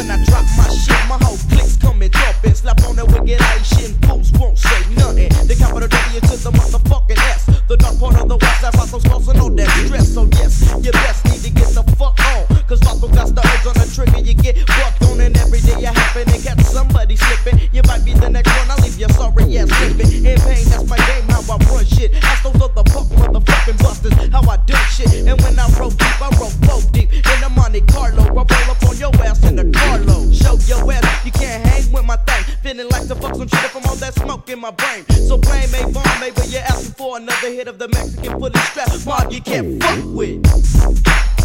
When I drop my shit, my whole clique's coming. and jump slap on that wicked ice and boots won't say nothing. Show your ass, you can't hang with my thing. Feeling like the fuck some shit from all that smoke in my brain. So blame ain't bomb, maybe you're asking for another hit of the Mexican fully strapped mob you can't fuck with.